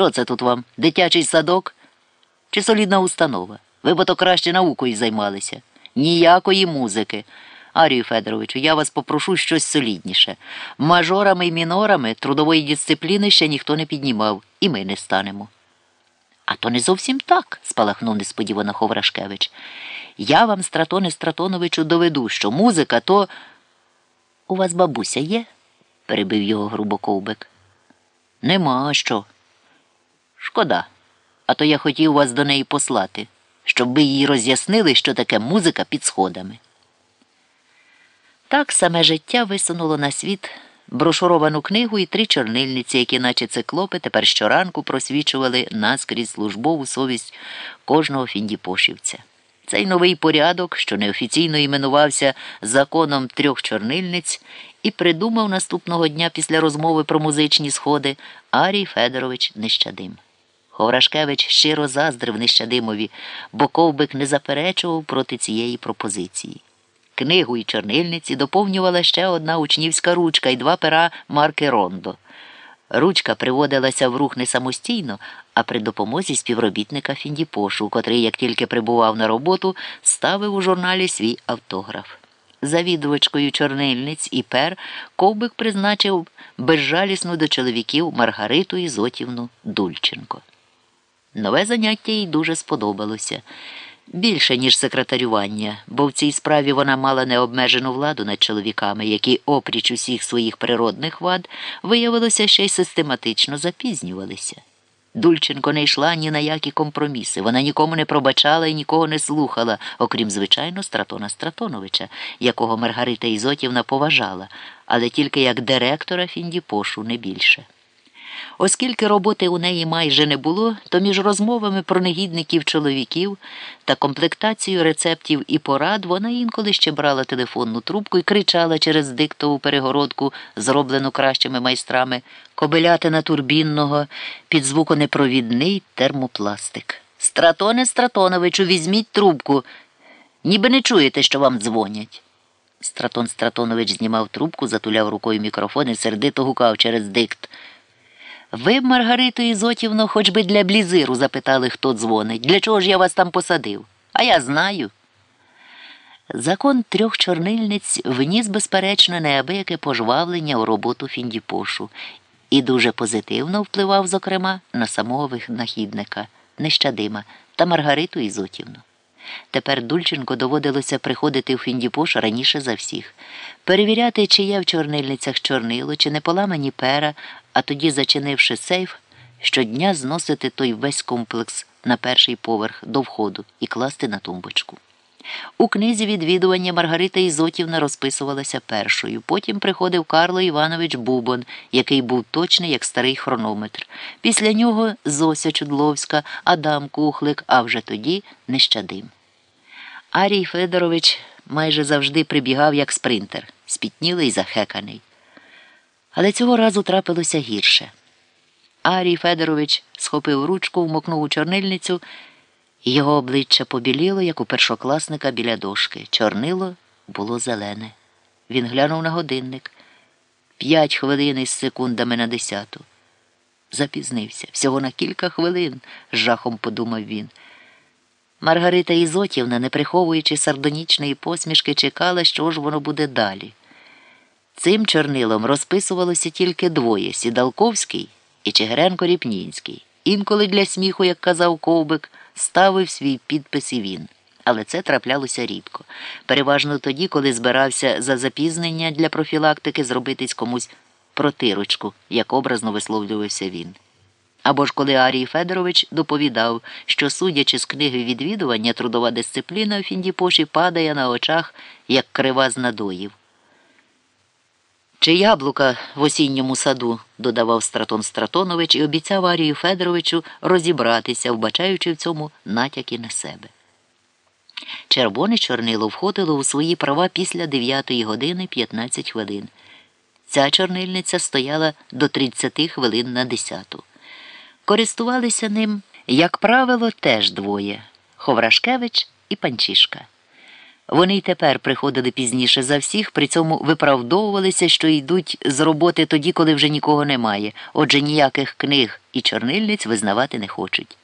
Що це тут вам? Дитячий садок чи солідна установа? Ви б то краще наукою займалися. Ніякої музики. Арію Федоровичу, я вас попрошу щось солідніше. Мажорами і мінорами трудової дисципліни ще ніхто не піднімав, і ми не станемо. А то не зовсім так, спалахнув несподівано Ховрашкевич. Я вам, Стратоне Стратоновичу, доведу, що музика то. У вас бабуся є? перебив його грубо ковбик. Нема що. Шкода. А то я хотів вас до неї послати, щоб ви їй роз'яснили, що таке музика під сходами. Так саме життя висунуло на світ брошуровану книгу і три чорнильниці, які, наче циклопи, тепер щоранку просвічували наскрізь службову совість кожного фіндіпошівця. Цей новий порядок, що неофіційно іменувався законом трьох чорнильниць, і придумав наступного дня після розмови про музичні сходи Арій Федорович Нещадим. Ховрашкевич щиро заздрив Нещадимові, бо ковбик не заперечував проти цієї пропозиції. Книгу і чорнильниці доповнювала ще одна учнівська ручка і два пера марки Рондо. Ручка приводилася в рух не самостійно, а при допомозі співробітника Фіндіпошу, котрий, як тільки прибував на роботу, ставив у журналі свій автограф. Завідувачкою чорнильниць і пер ковбик призначив безжалісну до чоловіків Маргариту Ізотівну Дульченко. Нове заняття їй дуже сподобалося. Більше, ніж секретарювання, бо в цій справі вона мала необмежену владу над чоловіками, які, опріч усіх своїх природних вад, виявилося ще й систематично запізнювалися. Дульченко не йшла ні на які компроміси. Вона нікому не пробачала і нікого не слухала, окрім, звичайно, Стратона Стратоновича, якого Маргарита Ізотівна поважала, але тільки як директора Фіндіпошу не більше. Оскільки роботи у неї майже не було, то між розмовами про негідників чоловіків та комплектацією рецептів і порад вона інколи ще брала телефонну трубку і кричала через диктову перегородку, зроблену кращими майстрами, кобилятина турбінного під звуконепровідний термопластик. Стратоне Стратоновичу, візьміть трубку, ніби не чуєте, що вам дзвонять. Стратон Стратонович знімав трубку, затуляв рукою мікрофон і сердито гукав через дикт. Ви б, Маргариту Ізотівно, хоч би для блізиру запитали, хто дзвонить. Для чого ж я вас там посадив? А я знаю. Закон трьох чорнильниць вніс, безперечно, неабияке пожвавлення у роботу Фіндіпошу і дуже позитивно впливав, зокрема, на самого винахідника, Нещадима та Маргариту Ізотівну. Тепер Дульченко доводилося приходити в Фіндіпош раніше за всіх, перевіряти, чи є в чорнильницях чорнило, чи не поламані пера, а тоді, зачинивши сейф, щодня зносити той весь комплекс на перший поверх до входу і класти на тумбочку. У книзі відвідування Маргарита Ізотівна розписувалася першою. Потім приходив Карло Іванович Бубон, який був точний, як старий хронометр. Після нього Зося Чудловська, Адам Кухлик, а вже тоді Нещадим. Арій Федорович майже завжди прибігав як спринтер, спітнілий і захеканий. Але цього разу трапилося гірше. Арій Федорович схопив ручку, вмокнув у чорнильницю, і його обличчя побіліло, як у першокласника біля дошки. Чорнило було зелене. Він глянув на годинник п'ять хвилин із секундами на десяту. Запізнився всього на кілька хвилин, з жахом подумав він. Маргарита Ізотівна, не приховуючи сардонічної посмішки, чекала, що ж воно буде далі. Цим чорнилом розписувалося тільки двоє Сідалковський і Чигиренко Ріпнінський. Інколи для сміху, як казав Ковбик, ставив свій підпис і він. Але це траплялося рідко. Переважно тоді, коли збирався за запізнення для профілактики зробитись комусь протирочку, як образно висловлювався він. Або ж коли Арій Федорович доповідав, що, судячи з книги відвідування, трудова дисципліна в Фіндіпоші падає на очах, як крива з надоїв. Чи яблука в осінньому саду, додавав Стратон Стратонович і обіцяв Арію Федоровичу розібратися, вбачаючи в цьому натяки на себе. Червоне чорнило входило у свої права після 9 години 15 хвилин. Ця чорнильниця стояла до 30 хвилин на 10. Користувалися ним, як правило, теж двоє Ховрашкевич і Панчішка. Вони й тепер приходили пізніше за всіх, при цьому виправдовувалися, що йдуть з роботи тоді, коли вже нікого немає, отже ніяких книг і чорнильниць визнавати не хочуть.